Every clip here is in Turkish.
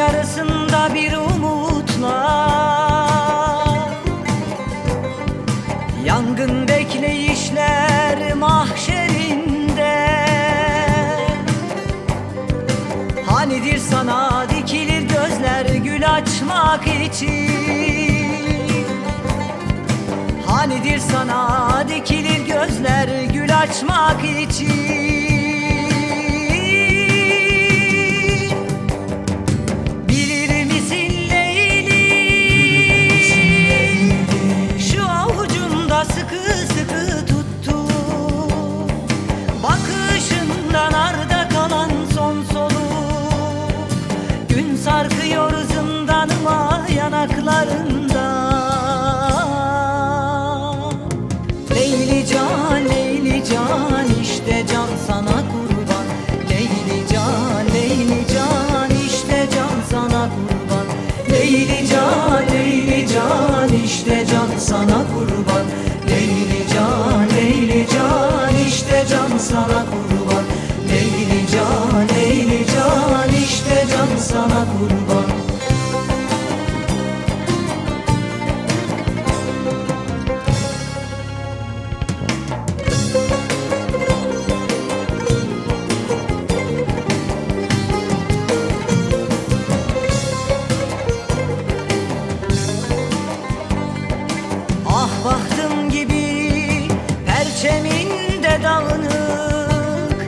yarısında bir umutla. Yangın bekleyişler mahşerinde. Hanidir sana dikilir gözler gül açmak için. Hanidir sana dikilir gözler gül açmak için can, Leyli can işte can sana kurban Ah bahtım gibi perçeminde dağınık.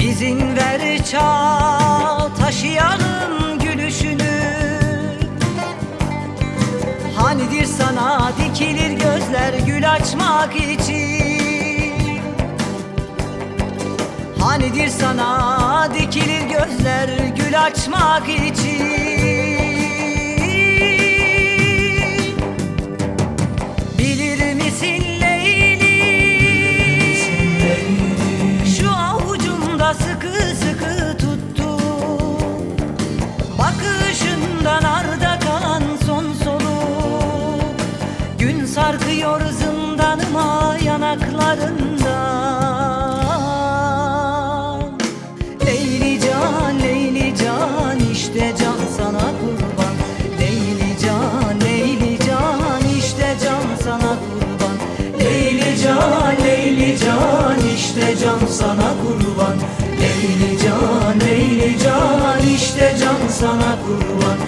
İzin ver çal taşıyalım gülüşünü. Hanidir sana dikilir gözler gül açmak için. Hanidir sana dikilir gözler gül açmak için sarkıyor zindanıma yanaklarından Leyli can, Leyli can işte can sana kurban. Leyli can, Leyli can işte can sana kurban. Leyli can, Leyli can işte can sana kurban. Leyli can, Leyli can işte can sana kurban